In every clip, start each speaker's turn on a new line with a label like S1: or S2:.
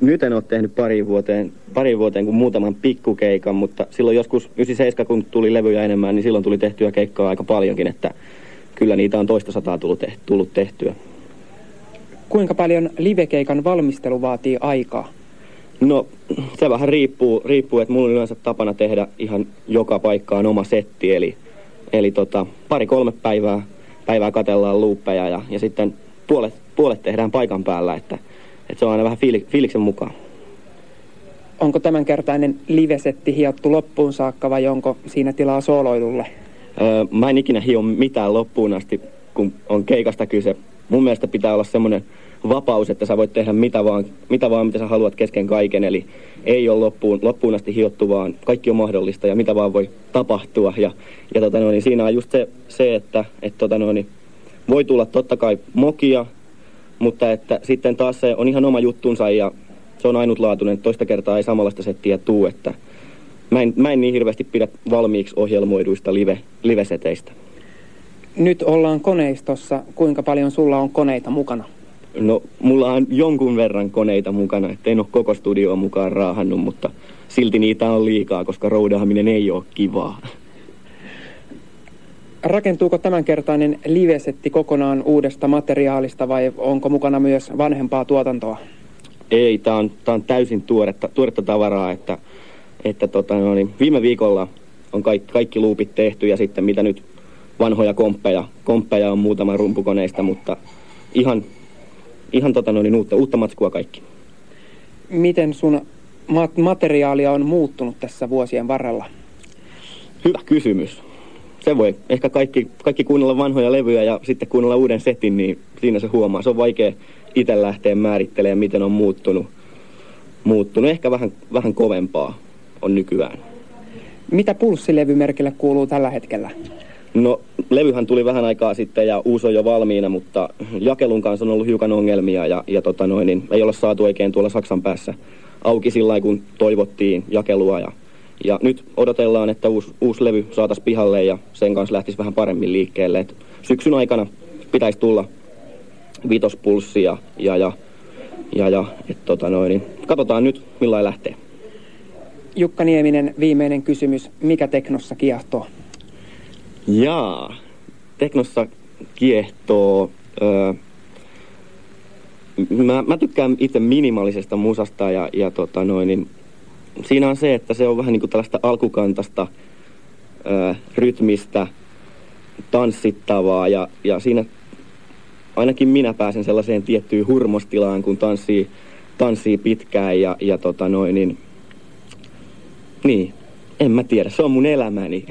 S1: nyt en ole tehnyt pari vuoteen, pari vuoteen kuin muutaman pikkukeikan, mutta silloin joskus 97, kun tuli levyjä enemmän, niin silloin tuli tehtyä keikkaa aika paljonkin, että kyllä niitä on toista sataa tullut, tehty, tullut tehtyä.
S2: Kuinka paljon livekeikan valmistelu vaatii aikaa?
S1: No se vähän riippuu, riippuu että mulla on yleensä tapana tehdä ihan joka paikkaan oma setti, eli, eli tota, pari-kolme päivää, päivää katellaan luuppeja ja, ja sitten puolet, puolet tehdään paikan päällä, että, että se on aina vähän fiili, fiiliksen mukaan.
S2: Onko tämänkertainen livesetti hiottu loppuun saakka vai onko siinä tilaa sooloilulle?
S1: Öö, mä en ikinä hio mitään loppuun asti, kun on keikasta kyse. Mun mielestä pitää olla semmoinen vapaus, että sä voit tehdä mitä vaan, mitä vaan, mitä sä haluat kesken kaiken. Eli ei ole loppuun, loppuun asti hiottu, vaan kaikki on mahdollista ja mitä vaan voi tapahtua. Ja, ja tota no, niin siinä on just se, se että et tota no, niin voi tulla totta kai mokia, mutta että sitten taas se on ihan oma juttunsa ja se on ainutlaatuinen. Toista kertaa ei samanlaista settiä tuu, että mä en, mä en niin hirveästi pidä valmiiksi ohjelmoiduista live, liveseteistä.
S2: Nyt ollaan koneistossa. Kuinka paljon sulla on koneita mukana?
S1: No, mulla on jonkun verran koneita mukana, ettei ole koko studioa mukaan raahannut, mutta silti niitä on liikaa, koska roudaaminen ei ole kivaa.
S2: Rakentuuko tämänkertainen livesetti kokonaan uudesta materiaalista vai onko mukana myös vanhempaa tuotantoa?
S1: Ei, tämä on, tää on täysin tuoretta, tuoretta tavaraa, että, että tota, no niin, viime viikolla on kaikki, kaikki luupit tehty ja sitten mitä nyt vanhoja komppeja, komppeja on muutama rumpukoneista, mutta ihan ihan tota noin, uutta, uutta matskua kaikki.
S2: Miten sun mat- materiaalia on muuttunut tässä vuosien varrella?
S1: Hyvä kysymys. Se voi ehkä kaikki, kaikki kuunnella vanhoja levyjä ja sitten kuunnella uuden setin, niin siinä se huomaa. Se on vaikea itse lähteä määrittelemään, miten on muuttunut. muuttunut. Ehkä vähän, vähän kovempaa on nykyään.
S2: Mitä pulssilevymerkille kuuluu tällä hetkellä?
S1: No, levyhän tuli vähän aikaa sitten ja uusi on jo valmiina, mutta jakelun kanssa on ollut hiukan ongelmia ja, ja tota noin, niin ei olla saatu oikein tuolla Saksan päässä auki sillä kun toivottiin jakelua. Ja, ja nyt odotellaan, että uusi, uusi levy saataisiin pihalle ja sen kanssa lähtisi vähän paremmin liikkeelle. Et syksyn aikana pitäisi tulla vitospulssi ja, ja, ja, ja, ja et tota noin, niin katsotaan nyt millainen lähtee.
S2: Jukka Nieminen, viimeinen kysymys. Mikä teknossa kiehtoo?
S1: Jaa, teknossa kiehtoo. Öö, mä, mä tykkään itse minimalisesta musasta ja, ja tota noin, niin siinä on se, että se on vähän niin kuin tällaista alkukantasta öö, rytmistä, tanssittavaa ja, ja siinä ainakin minä pääsen sellaiseen tiettyyn hurmostilaan, kun tanssii, tanssii pitkään ja, ja tota noin, niin, niin, en mä tiedä, se on mun elämäni.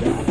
S3: Yeah.